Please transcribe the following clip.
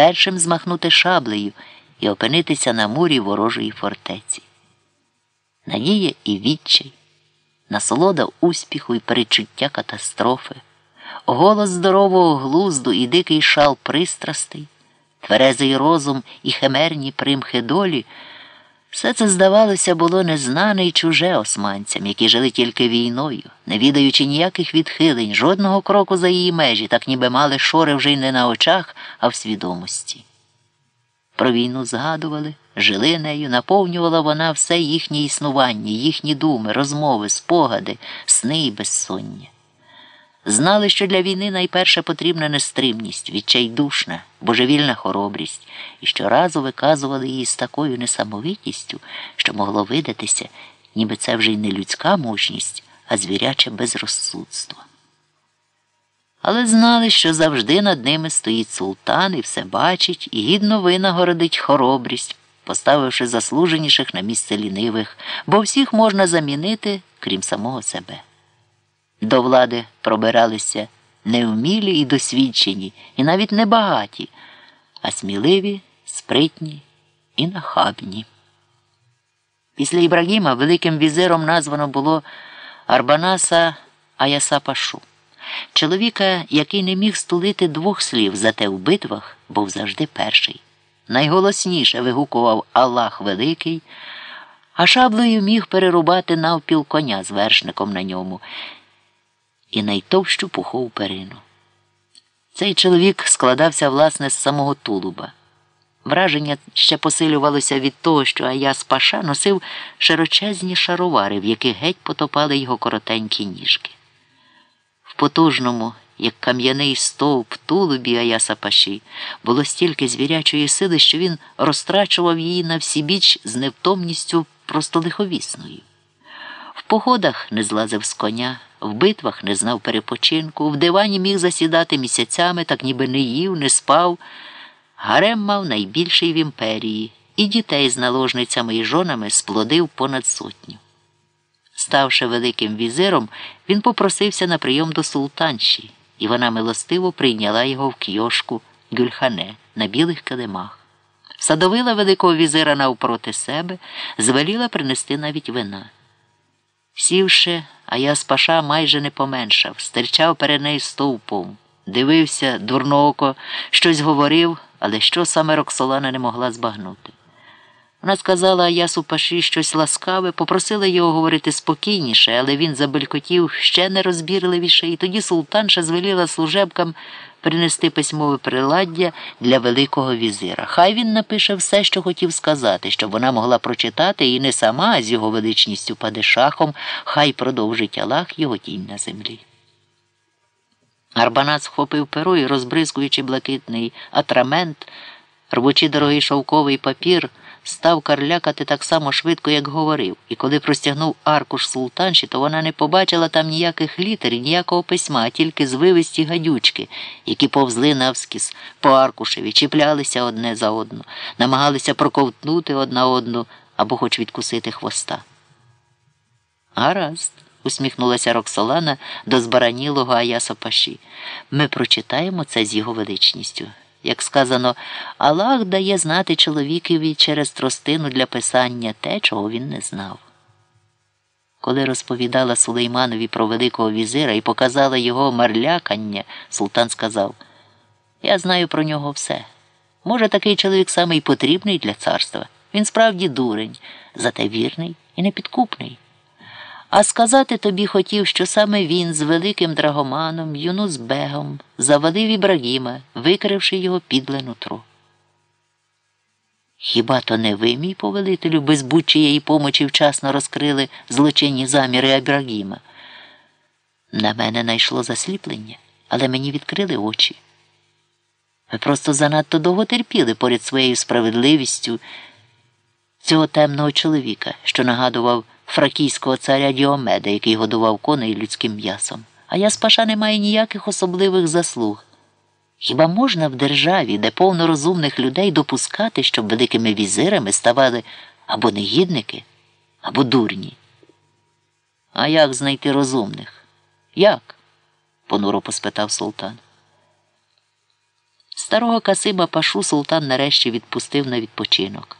першим змахнути шаблею і опинитися на мурі ворожої фортеці. Надія і відчай, насолода успіху і перечуття катастрофи, голос здорового глузду і дикий шал пристрастей, тверезий розум і химерні примхи долі. Все це, здавалося, було незнане й чуже османцям, які жили тільки війною, не відаючи ніяких відхилень, жодного кроку за її межі, так ніби мали шори вже й не на очах, а в свідомості. Про війну згадували, жили нею, наповнювала вона все їхнє існування, їхні думи, розмови, спогади, сни й безсоння. Знали, що для війни найперше потрібна нестримність, відчайдушна, божевільна хоробрість, і щоразу виказували її з такою несамовитістю, що могло видатися, ніби це вже й не людська мужність, а звіряче безрозсудство. Але знали, що завжди над ними стоїть султан і все бачить і гідно винагородить хоробрість, поставивши заслуженіших на місце лінивих, бо всіх можна замінити, крім самого себе. До влади пробиралися невмілі і досвідчені, і навіть небагаті, а сміливі, спритні і нахабні. Після Ібрагіма великим візиром названо було Арбанаса Аяса Пашу, чоловіка, який не міг стулити двох слів, зате в битвах був завжди перший. Найголосніше вигукував Аллах Великий, а шаблею міг перерубати навпіл коня з вершником на ньому і найтовщу пухову перину. Цей чоловік складався власне з самого тулуба. Враження ще посилювалося від того, що Аяс Паша носив широчезні шаровари, в яких геть потопали його коротенькі ніжки. В потужному, як кам'яний стовп тулубі Аяса Паші, було стільки звірячої сили, що він розтрачував її на всібіч з невтомністю просто лиховісною. В походах не злазив з коня, в битвах не знав перепочинку, в дивані міг засідати місяцями, так ніби не їв, не спав. Гарем мав найбільший в імперії, і дітей з наложницями і жонами сплодив понад сотню. Ставши великим візиром, він попросився на прийом до султанші, і вона милостиво прийняла його в кйошку гюльхане на білих килимах. Садовила великого візира навпроти себе, звеліла принести навіть вина. Сівши, а я з паша майже не поменшав, стирчав перед нею стовпом, дивився дурнооко, щось говорив, але що саме Роксолана не могла збагнути. Вона сказала Аясу Паші щось ласкаве, попросила його говорити спокійніше, але він забелькотів ще нерозбірливіше, і тоді султанша звеліла служебкам принести письмове приладдя для Великого візира. Хай він напише все, що хотів сказати, щоб вона могла прочитати і не сама, а з його величністю падишахом, хай продовжить Аллах його тінь на землі. Арбанат схопив перо і, розбризкуючи блакитний атрамент, рвучи дорогий шовковий папір, став карлякати так само швидко, як говорив, і коли простягнув аркуш султанші, то вона не побачила там ніяких літер ніякого письма, а тільки звивисті гадючки, які повзли навскіз по аркушеві, чіплялися одне за одну, намагалися проковтнути одна одну або хоч відкусити хвоста. Гаразд. усміхнулася Роксолана до збаранілого Аяса Паші. Ми прочитаємо це з його величністю. Як сказано, Аллах дає знати чоловікові через тростину для писання те, чого він не знав. Коли розповідала Сулейманові про Великого візира і показала його марлякання, султан сказав Я знаю про нього все. Може, такий чоловік саме й потрібний для царства. Він справді дурень, зате вірний і непідкупний. А сказати тобі хотів, що саме він з великим драгоманом, Юнусбегом, завалив Ібрагіма, викривши його підле нутро. Хіба то не ви, мій повелителю, без будь-чиєї помочі вчасно розкрили злочинні заміри Ібрагіма? На мене найшло засліплення, але мені відкрили очі. Ви просто занадто довго терпіли поряд своєю справедливістю цього темного чоловіка, що нагадував фракійського царя Діомеда, який годував коней людським м'ясом. А я з паша не маю ніяких особливих заслуг. Хіба можна в державі, де повно розумних людей допускати, щоб великими візирами ставали або негідники, або дурні? А як знайти розумних? Як? понуро поспитав султан. Старого Касима Пашу султан нарешті відпустив на відпочинок.